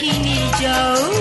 kini jauh